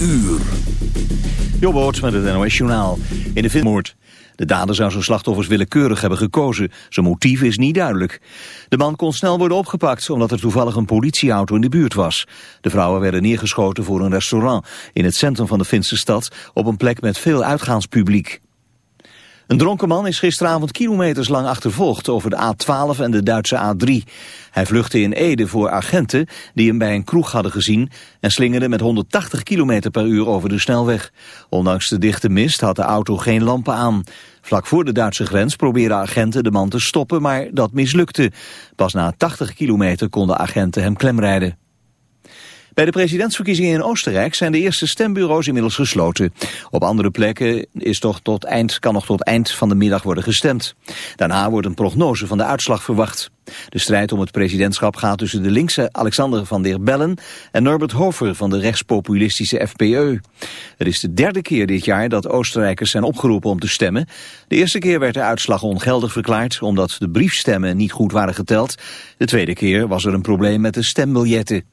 uur. Met het NOS Journaal. In de filmmoord. De dader zou zijn slachtoffers willekeurig hebben gekozen. Zijn motief is niet duidelijk. De man kon snel worden opgepakt omdat er toevallig een politieauto in de buurt was. De vrouwen werden neergeschoten voor een restaurant in het centrum van de Finse stad op een plek met veel uitgaanspubliek. Een dronken man is gisteravond kilometers lang achtervolgd over de A12 en de Duitse A3. Hij vluchtte in Ede voor agenten die hem bij een kroeg hadden gezien en slingerde met 180 km per uur over de snelweg. Ondanks de dichte mist had de auto geen lampen aan. Vlak voor de Duitse grens probeerden agenten de man te stoppen, maar dat mislukte. Pas na 80 kilometer konden agenten hem klemrijden. Bij de presidentsverkiezingen in Oostenrijk zijn de eerste stembureaus inmiddels gesloten. Op andere plekken is toch tot eind, kan nog tot eind van de middag worden gestemd. Daarna wordt een prognose van de uitslag verwacht. De strijd om het presidentschap gaat tussen de linkse Alexander van der Bellen en Norbert Hofer van de rechtspopulistische FPE. Het is de derde keer dit jaar dat Oostenrijkers zijn opgeroepen om te stemmen. De eerste keer werd de uitslag ongeldig verklaard omdat de briefstemmen niet goed waren geteld. De tweede keer was er een probleem met de stembiljetten.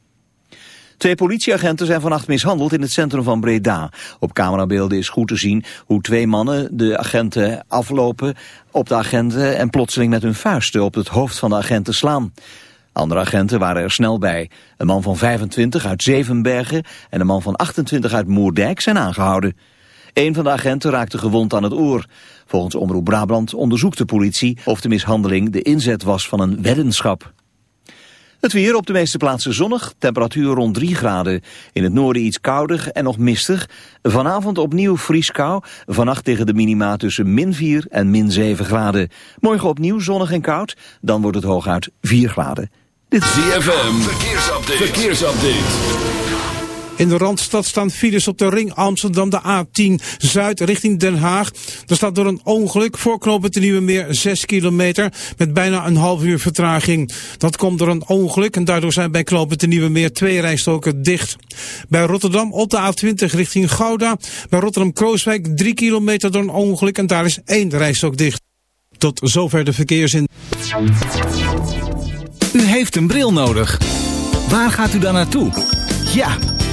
Twee politieagenten zijn vannacht mishandeld in het centrum van Breda. Op camerabeelden is goed te zien hoe twee mannen de agenten aflopen op de agenten en plotseling met hun vuisten op het hoofd van de agenten slaan. Andere agenten waren er snel bij. Een man van 25 uit Zevenbergen en een man van 28 uit Moerdijk zijn aangehouden. Een van de agenten raakte gewond aan het oor. Volgens Omroep Brabant onderzoekt de politie of de mishandeling de inzet was van een weddenschap. Het weer op de meeste plaatsen zonnig, temperatuur rond 3 graden. In het noorden iets kouder en nog mistig. Vanavond opnieuw vrieskou, vannacht tegen de minima tussen min 4 en min 7 graden. Morgen opnieuw zonnig en koud, dan wordt het hooguit 4 graden. Dit is ZFM, verkeersupdate. verkeersupdate. In de Randstad staan files op de ring Amsterdam, de A10 Zuid richting Den Haag. Er staat door een ongeluk voorknopend de Nieuwe Meer 6 kilometer met bijna een half uur vertraging. Dat komt door een ongeluk en daardoor zijn bij knooppunt de Nieuwe Meer twee rijstoken dicht. Bij Rotterdam op de A20 richting Gouda. Bij Rotterdam-Krooswijk 3 kilometer door een ongeluk en daar is één rijstok dicht. Tot zover de verkeersin. U heeft een bril nodig. Waar gaat u dan naartoe? Ja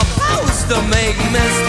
Supposed to make mistakes.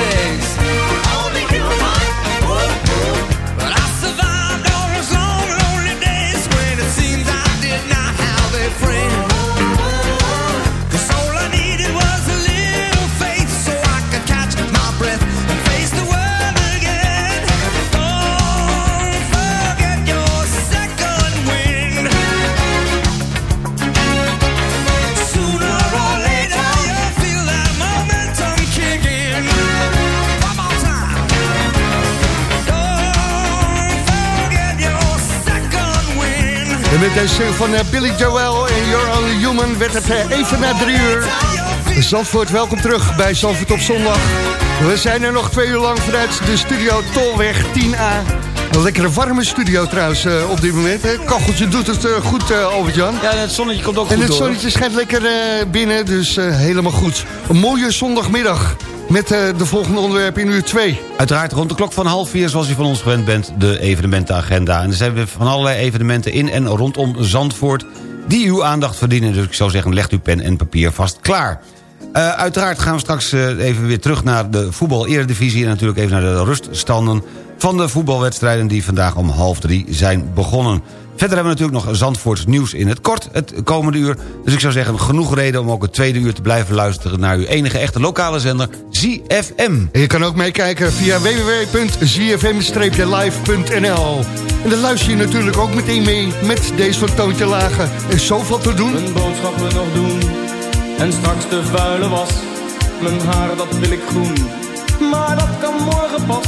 Deze single van eh, Billy Joel en You're Only Human werd het eh, even na drie uur. Zandvoort, welkom terug bij Zandvoort op zondag. We zijn er nog twee uur lang vanuit de studio Tolweg 10A. Een lekkere warme studio trouwens eh, op dit moment. Het kacheltje doet het goed, eh, Albert-Jan. Ja, het zonnetje komt ook En goed het door. zonnetje schijnt lekker binnen, dus helemaal goed. Een mooie zondagmiddag met eh, de volgende onderwerpen in uur 2. Uiteraard rond de klok van half vier, zoals u van ons gewend bent, de evenementenagenda. En er zijn weer van allerlei evenementen in en rondom Zandvoort... die uw aandacht verdienen. Dus ik zou zeggen, legt uw pen en papier vast klaar. Eh, uiteraard gaan we straks eh, even weer terug naar de voetbal-eredivisie... en natuurlijk even naar de ruststanden van de voetbalwedstrijden... die vandaag om half drie zijn begonnen. Verder hebben we natuurlijk nog Zandvoorts nieuws in het kort het komende uur. Dus ik zou zeggen, genoeg reden om ook het tweede uur te blijven luisteren... naar uw enige echte lokale zender, ZFM. En je kan ook meekijken via www.zfm-live.nl. En dan luister je natuurlijk ook meteen mee met deze van Toontje Lagen. Er is zoveel te doen. Mijn boodschappen nog doen en straks de vuile was. Mijn haar dat wil ik groen, maar dat kan morgen pas.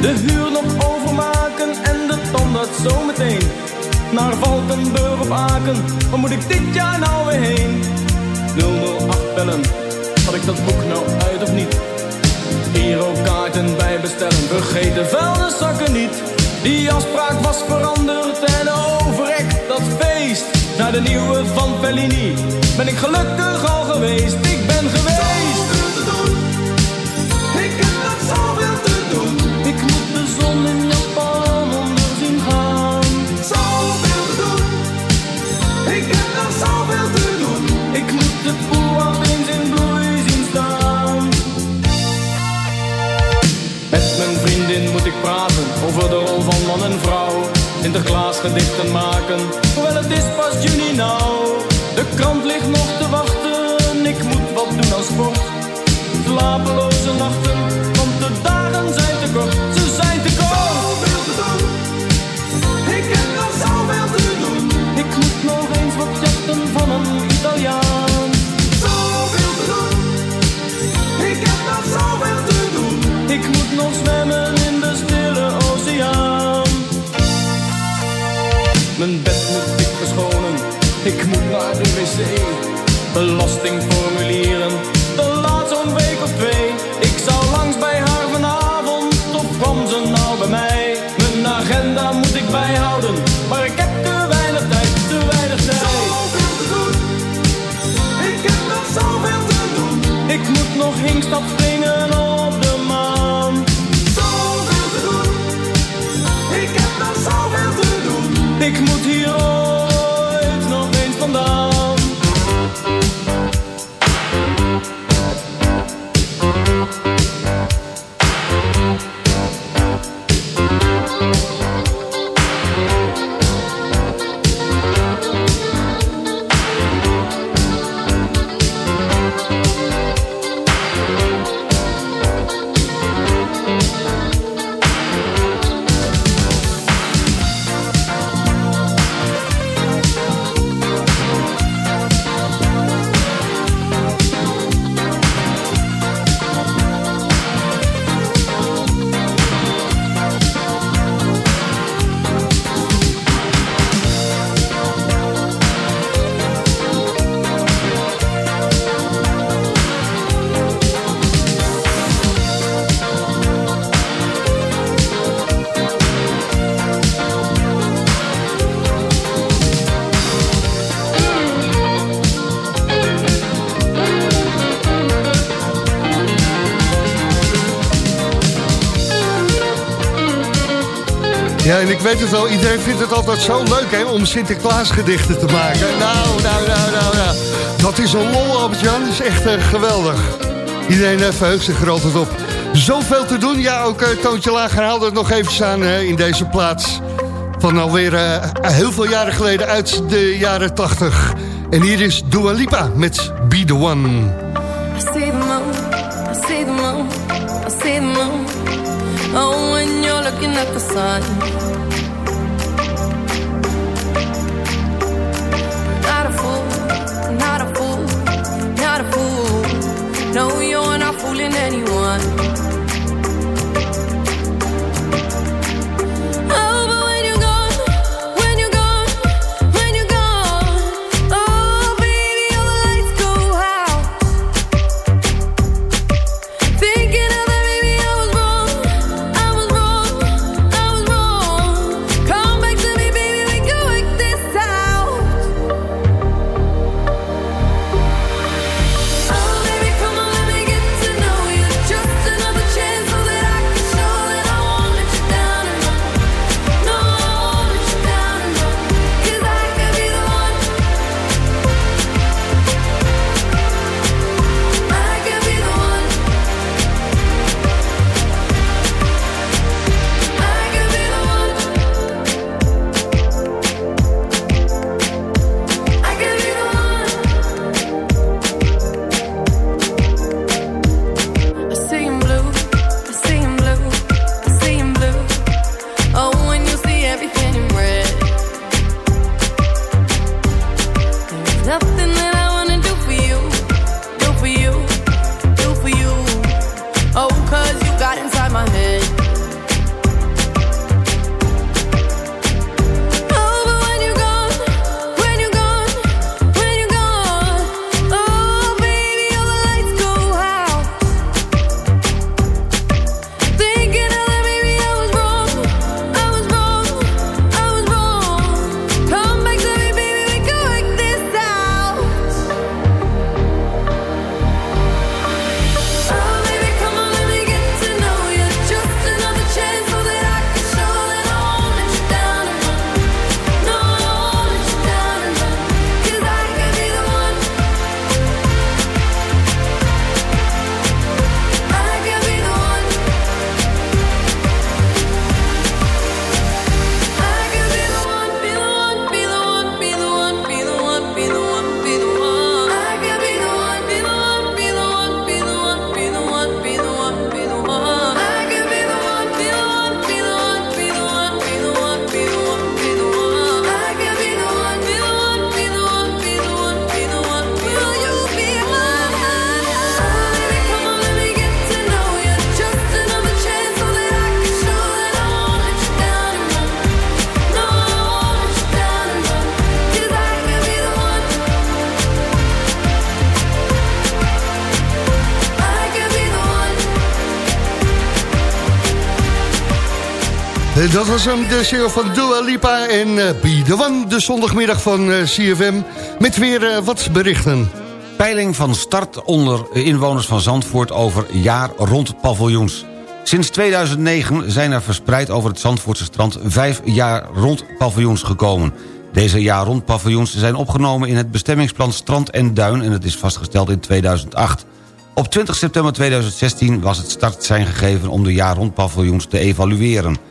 De huur nog overmaken Naar Valkenburg of Aken, waar moet ik dit jaar nou weer heen? 008 bellen, had ik dat boek nou uit of niet? Girokaarten bij bestellen, vergeet de vuilniszakken niet. Die afspraak was veranderd en overrekt dat feest. Naar de nieuwe van Bellini ben ik gelukkig al geweest. Ik ben geweest. Rol van man en vrouw. Sinterklaas gedichten maken, hoewel het is pas juni nou. De krant ligt nog te wachten, ik moet wat doen aan sport. Slapeloze nachten, want de dagen zijn te kort, ze zijn te kort. Zoveel te doen, ik heb nog zoveel te doen. Ik moet nog eens wat jatten van een Italiaan. Zoveel te doen. Ik heb nog zoveel te doen. Ik moet nog zwemmen Mijn bed moet dik verschonen. Ik moet naar de wc. Belastingformulieren. De laat zo'n week of twee. Ik zou langs bij haar vanavond. Of kwam ze nou bij mij? Mijn agenda moet ik bijhouden. Maar ik heb te weinig tijd, te weinig tijd. Zoveel te doen. Ik heb nog zoveel te doen. Ik moet nog hinkstap weet het wel, iedereen vindt het altijd zo leuk hè, om Sinterklaasgedichten te maken. Nou, nou, nou, nou, nou. Dat is een lol, Albert-Jan. Dat is echt eh, geweldig. Iedereen uh, verheugt zich er altijd op. Zoveel te doen. Ja, ook uh, Toontje Lager haalde het nog even aan in deze plaats. Van alweer heel veel jaren geleden uit de jaren 80. En hier is Dua Lipa met Be The One. I see moon, I see moon, I see moon. Oh, when you're looking at the sun. Anyone. Dat was hem, de single van Dua Lipa en uh, Be The One, de zondagmiddag van eh, CFM. Met weer eh, wat berichten. Peiling van start onder inwoners van Zandvoort over jaar rond paviljoens. Sinds 2009 zijn er verspreid over het Zandvoortse strand... vijf jaar rond paviljoens gekomen. Deze jaar rond paviljoens zijn opgenomen in het bestemmingsplan Strand en Duin... en het is vastgesteld in 2008. Op 20 september 2016 was het startsein gegeven om de jaar rond paviljoens te evalueren.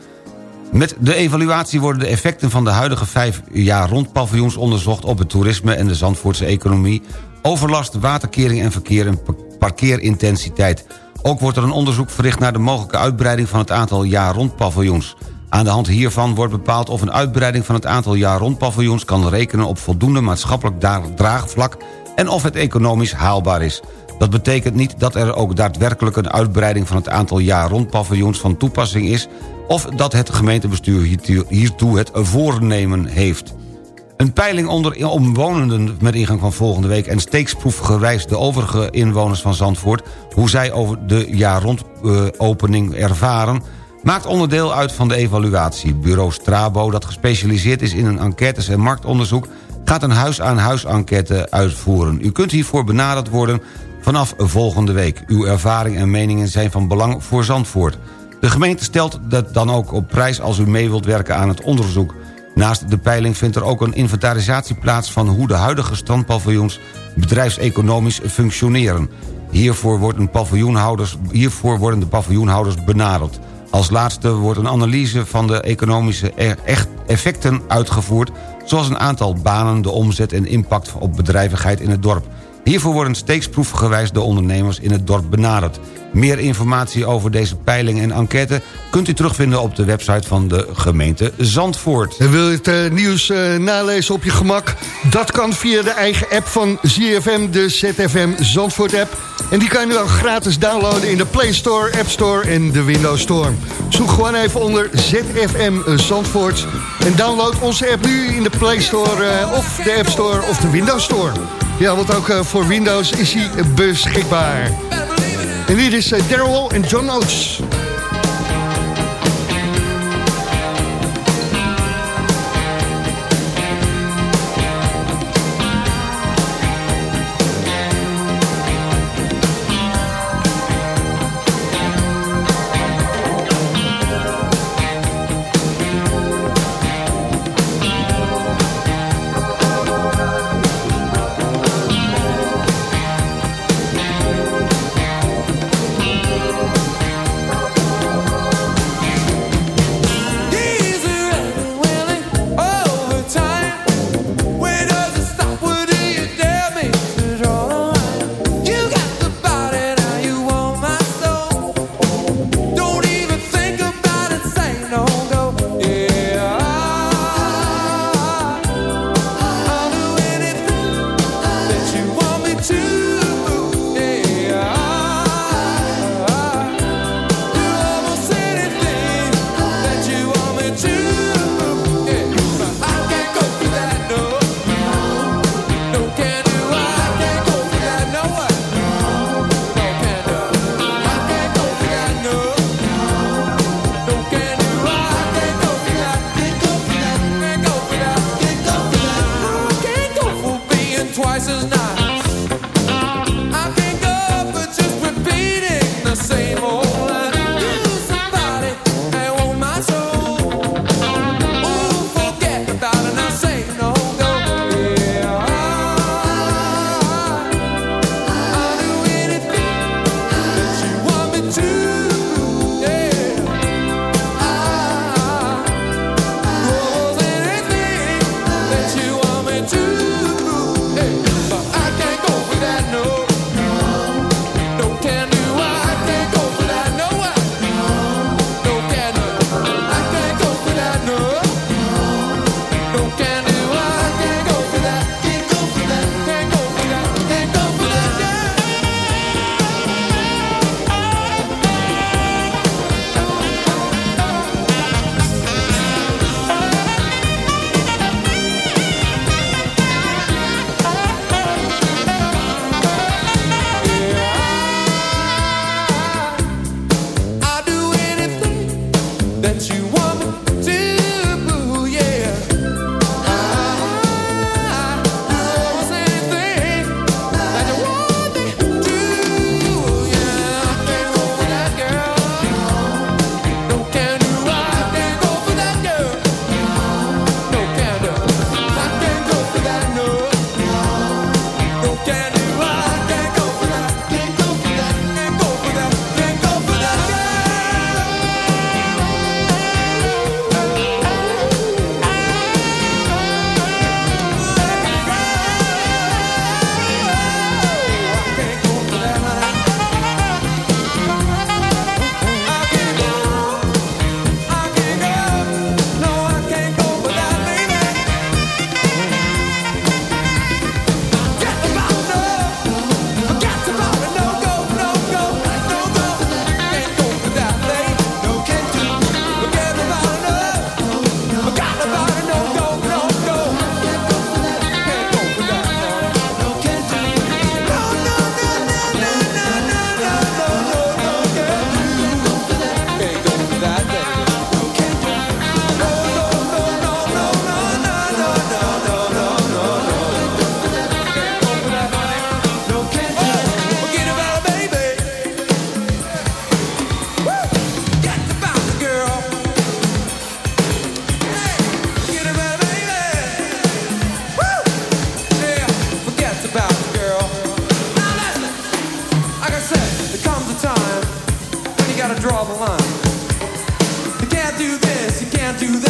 Met de evaluatie worden de effecten van de huidige vijf jaar rond paviljoens onderzocht op het toerisme en de Zandvoortse economie, overlast, waterkering en verkeer en pa- parkeerintensiteit. Ook wordt er een onderzoek verricht naar de mogelijke uitbreiding van het aantal jaar rond paviljoens. Aan de hand hiervan wordt bepaald of een uitbreiding van het aantal jaar rond paviljoens kan rekenen op voldoende maatschappelijk draagvlak en of het economisch haalbaar is. Dat betekent niet dat er ook daadwerkelijk een uitbreiding van het aantal jaar rond paviljoens van toepassing is... of dat het gemeentebestuur hiertoe- het voornemen heeft. Een peiling onder omwonenden met ingang van volgende week... en steeksproefgewijs de overige inwoners van Zandvoort... hoe zij over de jaar rond opening ervaren... maakt onderdeel uit van de evaluatie. Bureau Strabo, dat gespecialiseerd is in een enquêtes- en marktonderzoek... gaat een huis-aan-huis enquête uitvoeren. U kunt hiervoor benaderd worden vanaf volgende week. Uw ervaring en meningen zijn van belang voor Zandvoort. De gemeente stelt dat dan ook op prijs als u mee wilt werken aan het onderzoek. Naast de peiling vindt er ook een inventarisatie plaats... van hoe de huidige strandpaviljoens bedrijfseconomisch functioneren. Hiervoor, worden paviljoenhouders, hiervoor worden de paviljoenhouders benaderd. Als laatste wordt een analyse van de economische e- effecten uitgevoerd... zoals een aantal banen, de omzet en impact op bedrijvigheid in het dorp. Hiervoor worden steeksproefgewijs de ondernemers in het dorp benaderd. Meer informatie over deze peiling en enquête... kunt u terugvinden op de website van de gemeente Zandvoort. En wil je het eh, nieuws eh, nalezen op je gemak? Dat kan via de eigen app van ZFM, de ZFM Zandvoort app. En die kan je dan gratis downloaden in de Play Store, App Store en de Windows Store. Zoek gewoon even onder ZFM Zandvoort. En download onze app nu in de Play Store eh, of de App Store of de Windows Store. Ja, want ook eh, voor Windows is hij beschikbaar. En hier is eh, Daryl en John Oates. through the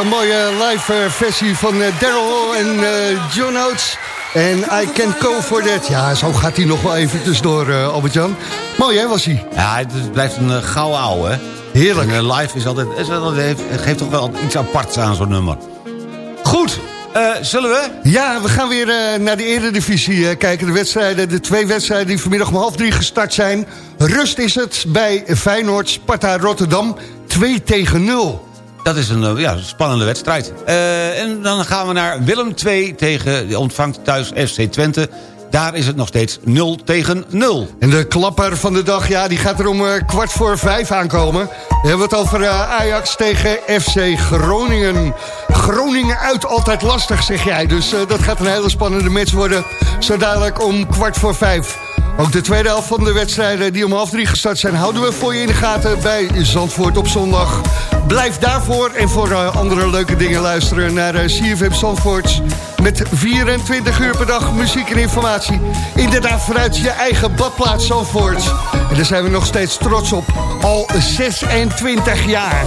Een mooie live eh, versie van eh, Daryl en eh, John Oates. En I Can't Go For That. Ja, zo gaat hij nog wel even tussendoor, Albert-Jan. Mooi, hè, was hij? Ja, het blijft een gouden ouwe, hè? Heerlijk. En, live is altijd, is altijd, geeft toch wel iets aparts aan zo'n nummer. Goed, zullen we? Ja, we gaan weer naar de eredivisie eh, kijken. De wedstrijden, de twee wedstrijden die vanmiddag om half drie gestart zijn. Rust is het bij Feyenoord, Sparta, Rotterdam. 2 tegen 0. Dat is een eh, ja, spannende wedstrijd. Eh, en dan gaan we naar Willem 2 tegen, die ontvangt thuis FC Twente. Daar is het nog steeds 0 tegen 0. En de klapper van de dag, ja, die gaat er om eh, kwart voor vijf aankomen. We hebben het over Ajax tegen FC Groningen. Groningen uit, altijd lastig, zeg jij. Dus dat gaat een hele spannende match worden. Zo dadelijk om kwart voor vijf. Ook de tweede helft van de wedstrijden die om half drie gestart zijn... houden we voor je in de gaten bij Zandvoort op zondag. Blijf daarvoor en voor eh, andere leuke dingen luisteren naar eh, CFM Zandvoort... met 24 uur per dag muziek en informatie. Inderdaad vanuit je eigen badplaats Zandvoort. En daar zijn we nog steeds trots op. Al 26 jaar.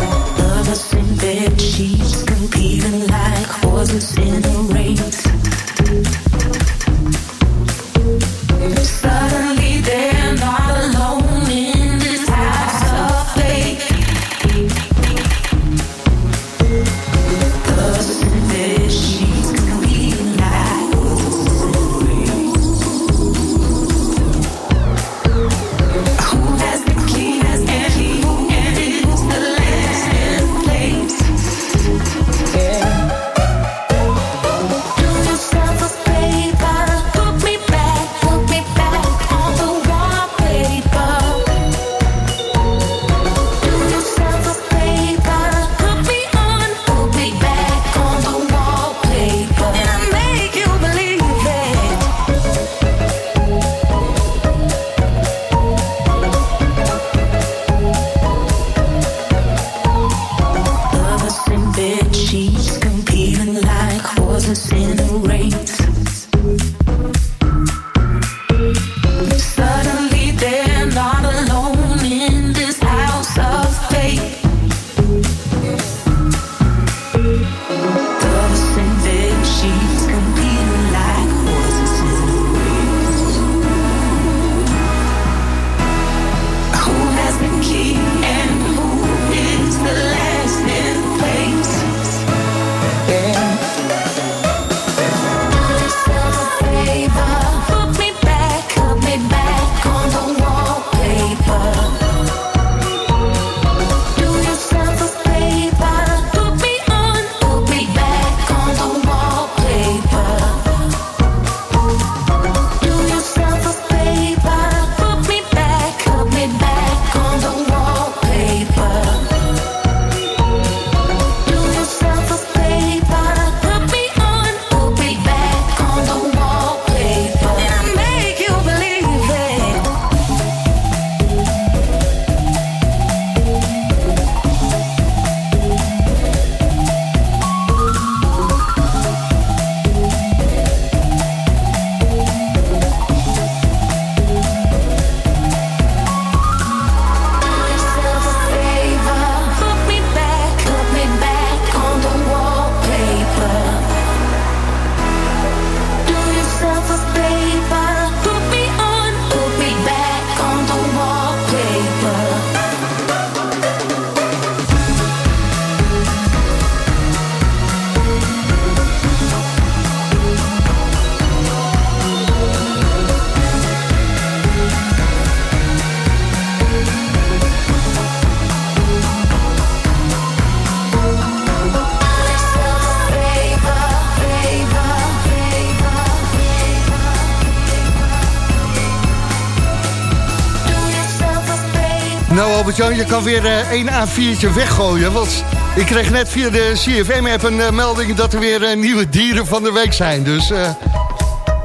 Albert-Jan, je kan weer eh, één A4'tje weggooien. Want ik kreeg net via de CFM-app een eh, melding... dat er weer eh, nieuwe dieren van de week zijn. Dus eh,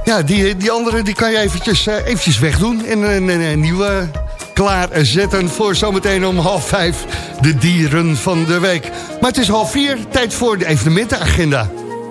ja, die, die andere die kan je eventjes, eh, eventjes wegdoen. En een, een, een nieuwe klaarzetten voor zometeen om half vijf... de dieren van de week. Maar het is half vier, tijd voor de evenementenagenda.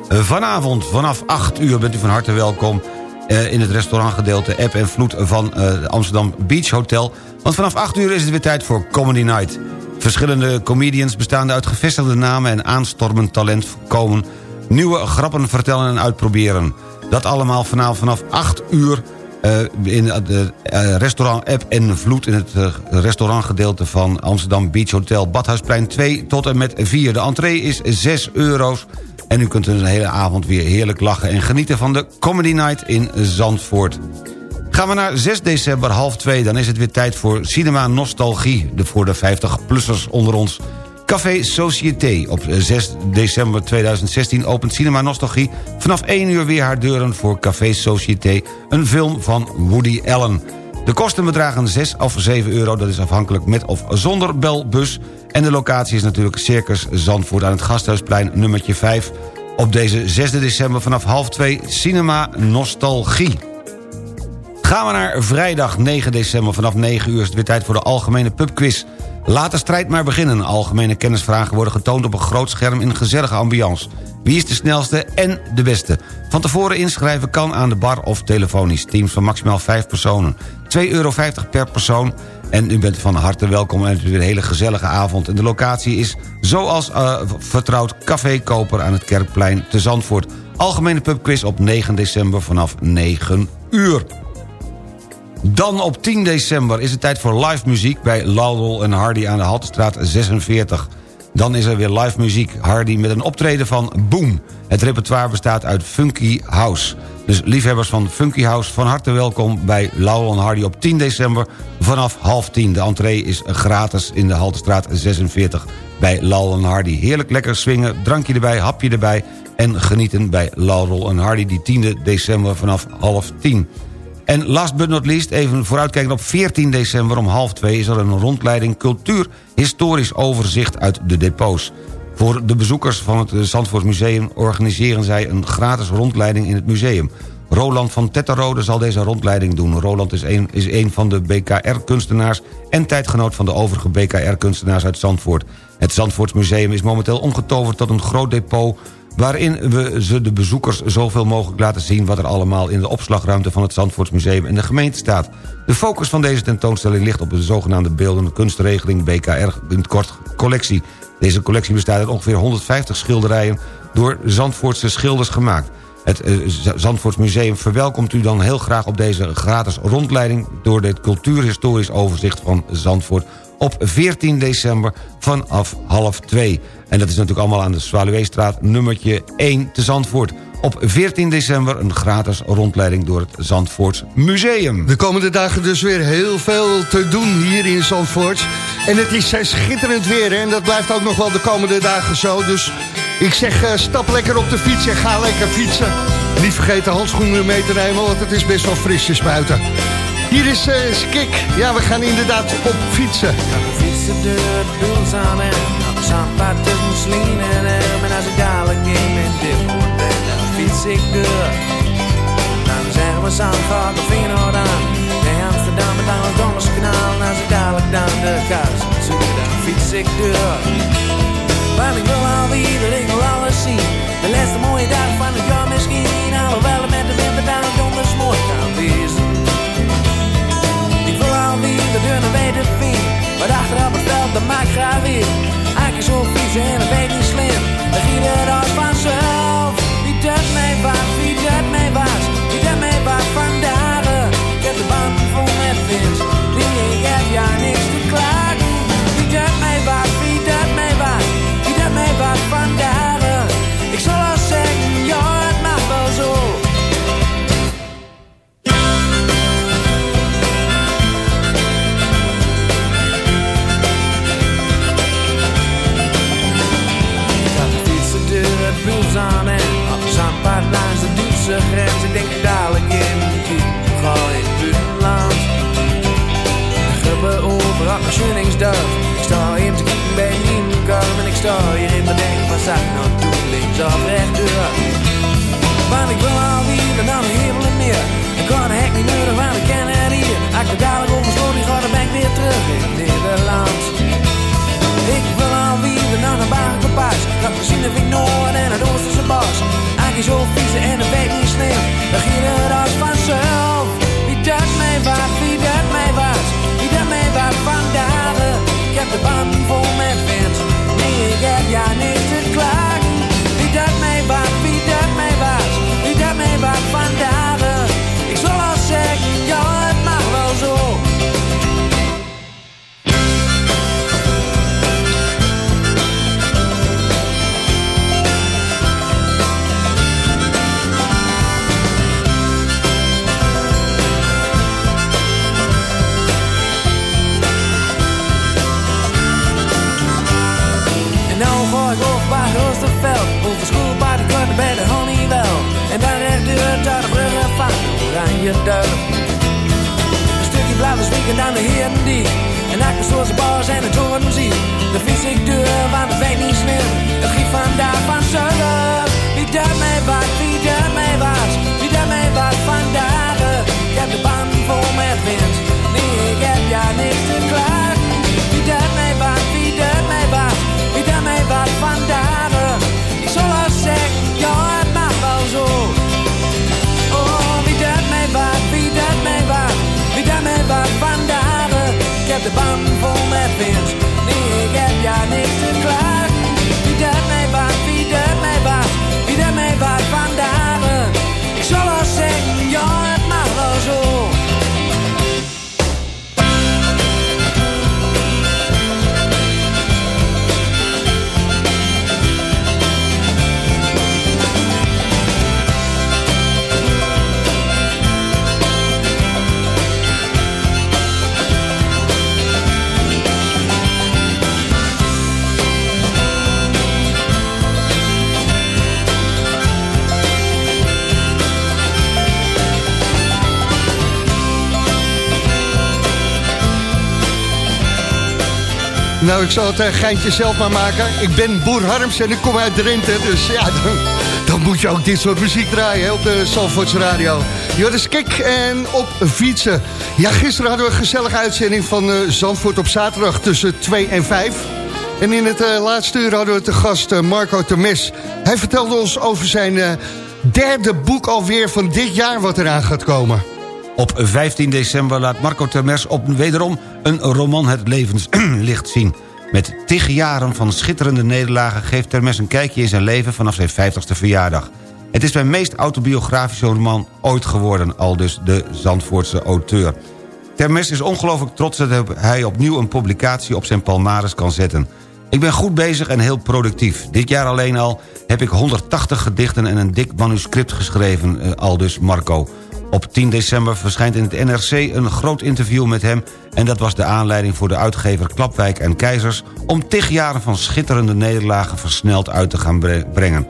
Eh, Vanavond vanaf 8 uur bent u van harte welkom eh, in het restaurantgedeelte App en Vloed van eh, Amsterdam Beach Hotel. Want vanaf 8 uur is het weer tijd voor Comedy Night. Verschillende comedians bestaande uit gevestigde namen en aanstormend talent komen... nieuwe grappen vertellen en uitproberen. Dat allemaal vanavond vanaf 8 uur eh, in het eh, restaurant App en Vloed... in het eh, restaurantgedeelte van Amsterdam Beach Hotel... Badhuisplein 2 tot en met 4. De entree is 6 euro's. En u kunt een hele avond weer heerlijk lachen... en genieten van de Comedy Night in Zandvoort. Gaan we naar 6 december, half 2, dan is het weer tijd voor Cinema Nostalgie... Voor de 50-plussers onder ons. Café Société. Op 6 december 2016 opent Cinema Nostalgie... vanaf 1 uur weer haar deuren voor Café Société... een film van Woody Allen. De kosten bedragen 6 of 7 euro, dat is afhankelijk met of zonder belbus... en de locatie is natuurlijk Circus Zandvoort aan het Gasthuisplein nummertje 5... op deze 6 december vanaf half 2 Cinema Nostalgie. Gaan we naar vrijdag 9 december. Vanaf 9 uur is het weer tijd voor de algemene pubquiz. Laat de strijd maar beginnen. Algemene kennisvragen worden getoond op een groot scherm in een gezellige ambiance. Wie is de snelste en de beste? Van tevoren inschrijven kan aan de bar of telefonisch. Teams van maximaal 5 personen. 2,50 euro per persoon. En u bent van harte welkom en het is weer een hele gezellige avond. En de locatie is zoals uh, vertrouwd Café Koper aan het Kerkplein te Zandvoort. Algemene pubquiz op 9 december vanaf 9 uur. Dan op 10 december is het tijd voor live muziek... bij Laurel en Hardy aan de Haltestraat 46. Dan is er weer live muziek. Hardy met een optreden van Boom. Het repertoire bestaat uit Funky House. Dus liefhebbers van Funky House, van harte welkom... bij Laurel en Hardy op 10 december vanaf half 10. De entree is gratis in de Haltestraat 46 bij Laurel en Hardy. Heerlijk lekker swingen, drankje erbij, hapje erbij... en genieten bij Laurel en Hardy die 10 december vanaf half 10. En last but not least, even vooruitkijken op 14 december om half 2... is er een rondleiding cultuur historisch overzicht uit de depots. Voor de bezoekers van het Zandvoort Museum organiseren zij een gratis rondleiding in het museum. Roland van Tetterode zal deze rondleiding doen. Roland is een, is een van de BKR-kunstenaars... en tijdgenoot van de overige BKR-kunstenaars uit Zandvoort. Het Zandvoort Museum is momenteel omgetoverd tot een groot depot waarin we ze de bezoekers zoveel mogelijk laten zien... wat er allemaal in de opslagruimte van het Zandvoortsmuseum en de gemeente staat. De focus van deze tentoonstelling ligt op de zogenaamde beeldende kunstregeling BKR in kort collectie. Deze collectie bestaat uit ongeveer 150 schilderijen door Zandvoortse schilders gemaakt. Het uh, Zandvoortsmuseum verwelkomt u dan heel graag op deze gratis rondleiding... door dit cultuurhistorisch overzicht van Zandvoort op 14 december vanaf half 2. En dat is natuurlijk allemaal aan de Zwaluweestraat nummertje 1 te Zandvoort. Op 14 december een gratis rondleiding door het Zandvoorts Museum. De komende dagen dus weer heel veel te doen hier in Zandvoort. En het is eh, schitterend weer en dat blijft ook nog wel de komende dagen zo. Dus ik zeg uh, stap lekker op de fiets en ga lekker fietsen. Niet vergeten handschoenen mee te nemen, want het is best wel frisjes buiten. Hier is uh. Ja, we gaan inderdaad op fietsen. fietsen de buls aan en op zandpad tussen Slien en hem. En als ik dadelijk in mijn dippoort ben, dan fiets ik door. Dan zeggen we Zandvoort of Feyenoord aan. Nee, Amsterdam met aan het Donderskanaal. En als ik dadelijk dan de kaars zoek, dan fiets ik door. generation Baby. schön in Ik sta hem te kijken bij Nienkamp en ik sta hier in mijn denk, wat zou ik nou doen? Links of rechtdoor? Want ik wil al hier dan een hemel en meer. Ik kan de hek niet nodig, want ik ken het hier. Ik wil dadelijk overschoot, ik ga de bank weer terug in Nederland. Ik wil al wie naar de bagenpaas. Dat gezien heb ik Noord en het Oosterse bos. Eigenlijk is zo vies en de weet niet sneeuw. Dan ging het als vanzelf. Wie dat mij waard, wie dat mij waard Vandaag. Ik heb de band vol met vent. Nee, ik heb ja niks te klagen. Wie dat mij wat, wie dat mij was. Wie dat mij wat vandaag. Spieken aan de heren die En akker zoals de bars en de toren zie De fiets ik deur, want het weet niet sneeuw Het giet van zullen Wie dat mij wat, De band vol met wind Nee, ik heb ja niks te klagen. Wie dat mij wat, wie dat mij wat Wie dat mij wat vandaag. Ik zal al zeggen, Nou, ik zal het eh, geintje zelf maar maken. Ik ben Boer Harms en ik kom uit Drenthe. Dus ja, dan, dan moet je ook dit soort muziek draaien hè, op de Zalvoorts Radio. Joris Kik en op fietsen. Ja, gisteren hadden we een gezellige uitzending van eh, Zandvoort op zaterdag tussen 2 en 5. En in het eh, laatste uur hadden we te gast Marco Temes. Hij vertelde ons over zijn derde boek alweer van dit jaar wat eraan gaat komen. Op 15 december laat Marco Termers op wederom een roman het levenslicht zien. Met tig jaren van schitterende nederlagen geeft Termers een kijkje in zijn leven vanaf zijn 50ste verjaardag. Het is mijn meest autobiografische roman ooit geworden, al dus de Zandvoortse auteur. Termes is ongelooflijk trots dat hij opnieuw een publicatie op zijn palmares kan zetten. Ik ben goed bezig en heel productief. Dit jaar alleen al heb ik 180 gedichten en een dik manuscript geschreven, eh, al dus Marco. Op 10 december verschijnt in het NRC een groot interview met hem... en dat was de aanleiding voor de uitgever Klapwijk en Keizers... om tig jaren van schitterende nederlagen versneld uit te gaan bre- brengen.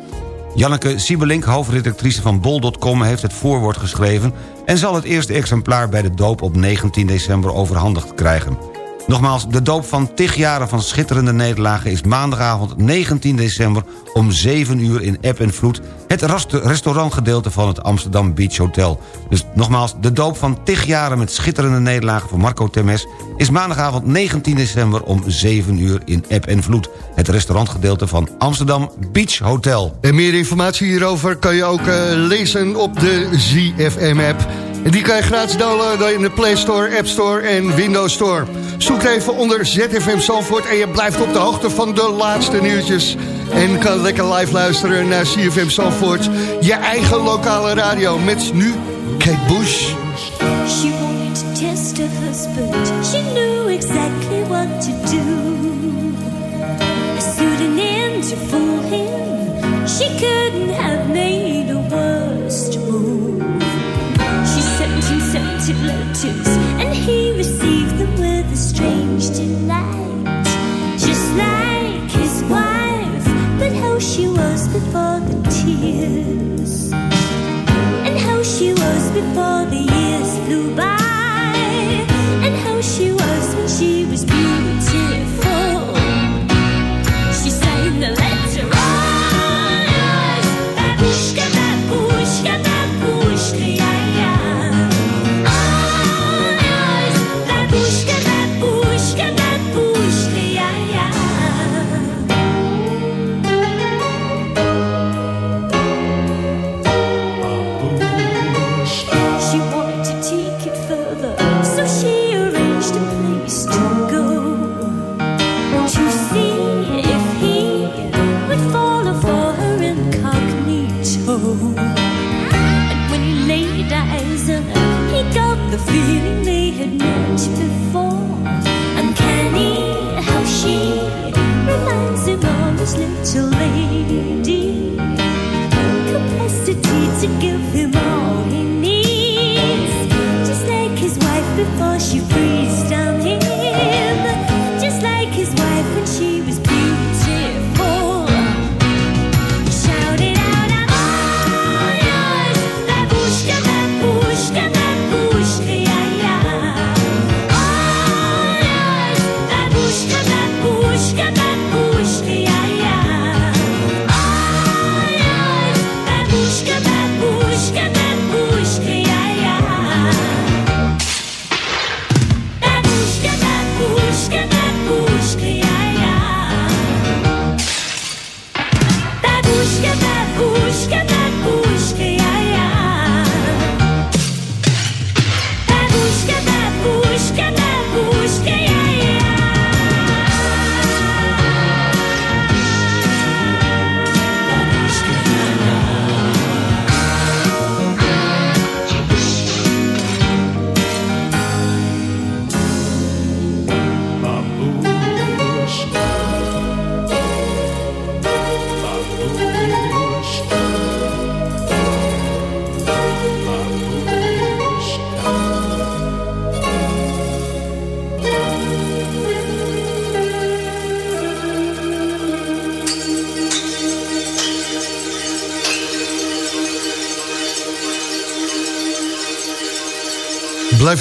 Janneke Siebelink, hoofdredactrice van bol.com... heeft het voorwoord geschreven... en zal het eerste exemplaar bij de doop op 19 december overhandigd krijgen. Nogmaals, de doop van tig jaren van schitterende nederlagen... is maandagavond 19 december om 7 uur in App en Vloed... het restaurantgedeelte van het Amsterdam Beach Hotel. Dus nogmaals, de doop van tig jaren met schitterende nederlagen... van Marco Temes is maandagavond 19 december om 7 uur in App en Vloed... het restaurantgedeelte van Amsterdam Beach Hotel. En meer informatie hierover kan je ook eh, lezen op de ZFM-app. En die kan je gratis downloaden in de Play Store, App Store en Windows Store. Zoek even onder ZFM Zandvoort en je blijft op de hoogte van de laatste nieuwtjes. En kan lekker live luisteren naar ZFM Zandvoort. Je eigen lokale radio met nu Kate Bush.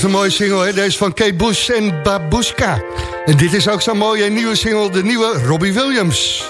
Blijft een mooie single, hè? Deze van Kate Bush en Babushka. En dit is ook zo'n mooie nieuwe single, de nieuwe Robbie Williams.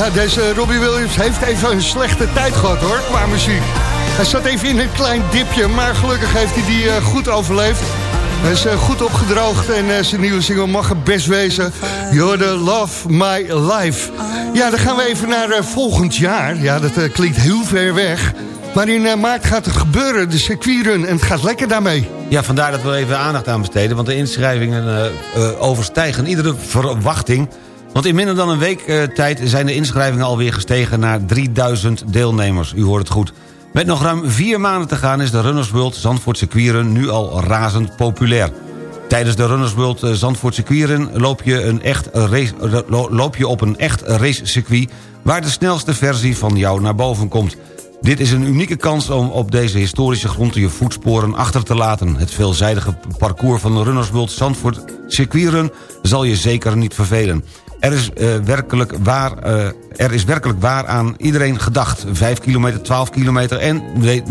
Ja, deze Robbie Williams heeft even een slechte tijd gehad hoor, qua muziek. Hij zat even in een klein dipje, maar gelukkig heeft hij die eh, goed overleefd. Hij is eh, goed opgedroogd en eh, zijn nieuwe single mag er best wezen. You're the love my life. Ja, dan gaan we even naar eh, volgend jaar. Ja, dat klinkt heel ver weg. Maar in maart gaat het gebeuren, de circuitrun. En het gaat lekker daarmee. Ja, vandaar dat we even aandacht aan besteden. Want de inschrijvingen overstijgen iedere verwachting. Want in minder dan een week tijd zijn de inschrijvingen alweer gestegen naar 3000 deelnemers. U hoort het goed. Met nog ruim vier maanden te gaan is de Runners World Zandvoort Circuitrun nu al razend populair. Tijdens de Runners World eh, Zandvoort Circuitrun loop je, een echt race, lo- loop je op een echt racecircuit... waar de snelste versie van jou naar boven komt. Dit is een unieke kans om op deze historische grond je voetsporen achter te laten. Het veelzijdige parcours van de Runners World Zandvoort Circuitrun zal je zeker niet vervelen. Er is, eh, werkelijk waar, eh, er is werkelijk waar aan iedereen gedacht. 5 kilometer, 12 kilometer en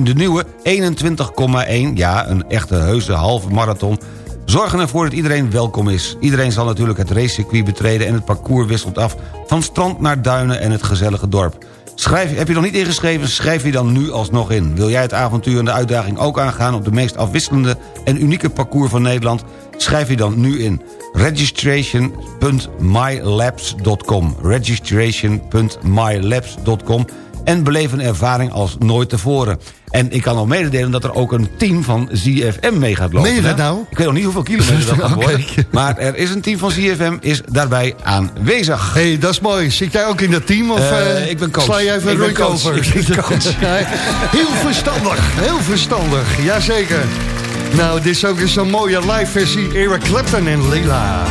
de, nieuwe 21,1... ja, een echte heuse halve marathon... zorgen ervoor dat iedereen welkom is. Iedereen zal natuurlijk het racecircuit betreden... en het parcours wisselt af van strand naar duinen en het gezellige dorp. Schrijf, heb je nog niet ingeschreven, schrijf je dan nu alsnog in. Wil jij het avontuur en de uitdaging ook aangaan... op de meest afwisselende en unieke parcours van Nederland... schrijf je dan nu in registration.mylabs.com registration.mylabs.com en beleef een ervaring als nooit tevoren. En ik kan al mededelen dat er ook een team van ZFM mee gaat lopen. Meen je dat nou? Ik weet nog niet hoeveel kilometer dat gaat worden. Maar er is een team van ZFM is daarbij aanwezig. hey, dat is mooi. Zit jij ook in dat team? Of, Eh, eh, ik ben coach. Sla je even Ik coach. over? Ik ben coach. heel verstandig, heel verstandig. Jazeker. Nou, dit is ook eens zo'n mooie live versie. Eric Clapton en Leila.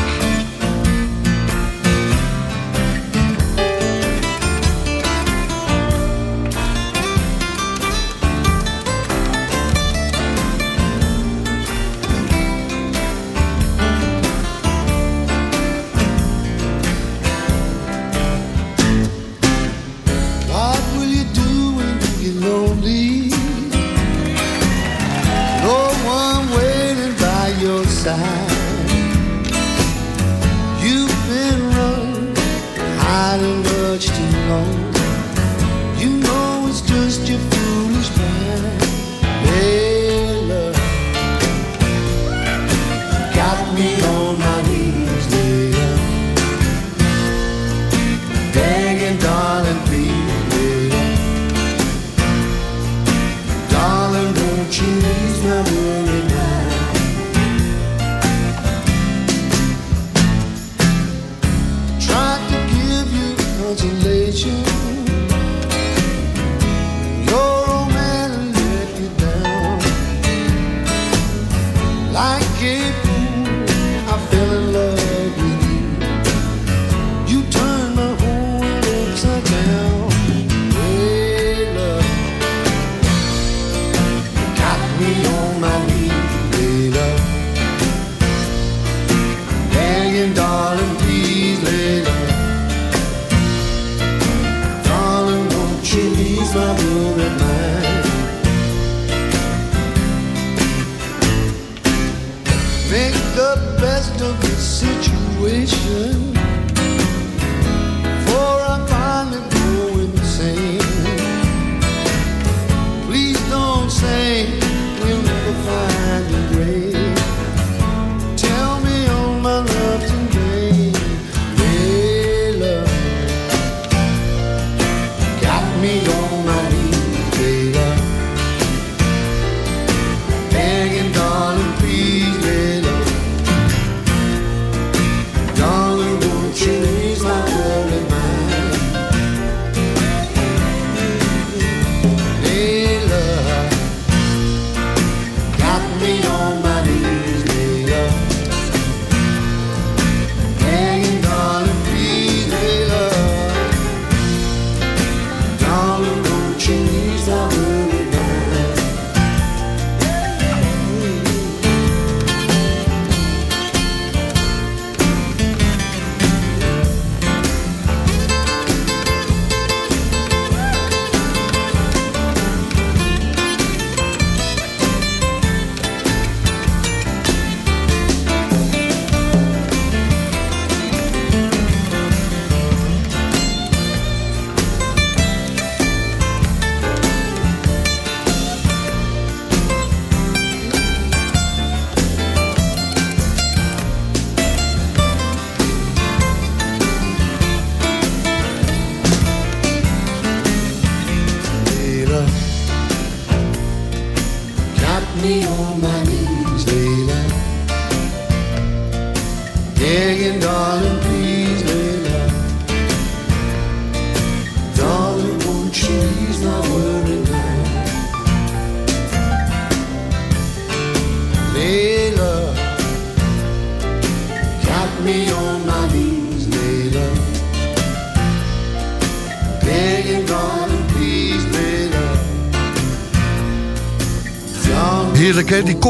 My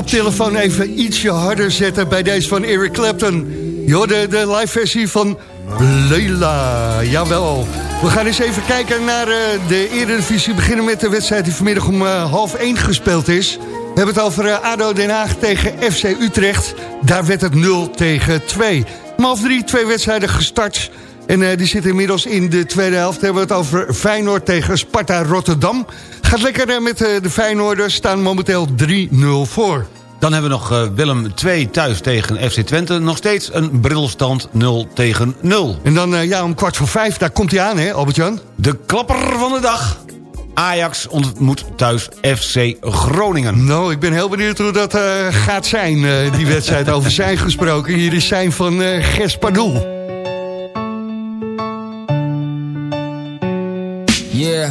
Koptelefoon even ietsje harder zetten bij deze van Eric Clapton. Jo, de, de live versie van Leila, jawel. We gaan eens even kijken naar eh, de Eredivisie. Beginnen met de wedstrijd die vanmiddag om eh, half 1 gespeeld is. We hebben het over eh, ADO Den Haag tegen FC Utrecht. Daar werd het 0 tegen 2. Om half 3 twee wedstrijden gestart. En die zitten inmiddels in de tweede helft. Hebben we het over Feyenoord tegen Sparta Rotterdam. Gaat lekker met de Feyenoorders. Staan momenteel 3-0 voor. Dan hebben we nog eh, Willem 2 thuis tegen FC Twente. Nog steeds een brilstand 0 tegen 0. En dan eh, ja, om kwart voor vijf, daar komt hij aan, hè, Albert-Jan? De klapper van de dag. Ajax ontmoet thuis FC Groningen. Nou, ik ben heel benieuwd hoe dat eh, gaat zijn, eh, die wedstrijd over zijn gesproken. Hier is zijn van eh Gespadoel. Yeah,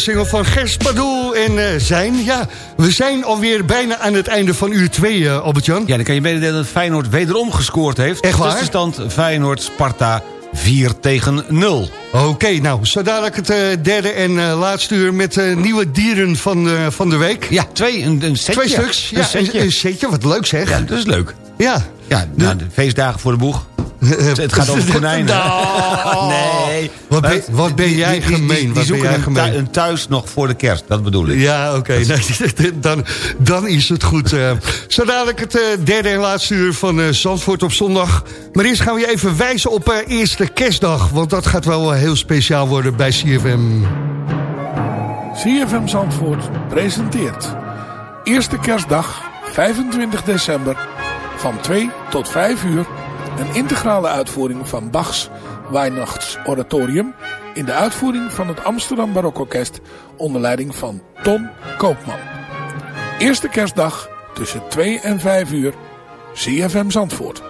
Single van Gers Padoel en eh, Zijn. Ja, we zijn alweer bijna aan het einde van uur 2, uh, Albert-Jan. Ja, dan kan je mededelen dat Feyenoord wederom gescoord heeft. Echt waar? Tussenstand Feyenoord-Sparta 4 tegen 0. Oké, nou, zo dadelijk het eh, derde en eh, laatste uur met eh, nieuwe dieren van, eh, van de week. Ja, twee, een, een setje. Twee stuks, ja, een setje. Een, een setje, wat leuk zeg. Ja, dat is leuk. Ja. Ja, nou, de feestdagen voor de boeg. Het gaat over konijnen. Nou. nee. Wat ben- wat ben jij die- die- gemeen, Die, wat ben jij gemeen. een thuis nog voor de kerst, dat bedoel ik. Ja, oké. Nee, dan, dan is het goed. eh. Zo dadelijk het eh, derde en laatste uur van eh, Zandvoort op zondag. Maar eerst gaan we je even wijzen op eh, eerste kerstdag. Want dat gaat wel heel speciaal worden bij CFM. CFM Zandvoort presenteert Eerste kerstdag 25 december van 2 tot 5 uur een integrale uitvoering van Bachs Weihnachtsoratorium in de uitvoering van het Amsterdam Barokorkest onder leiding van Ton Koopman. Eerste kerstdag tussen 2 en 5 uur CFM Zandvoort.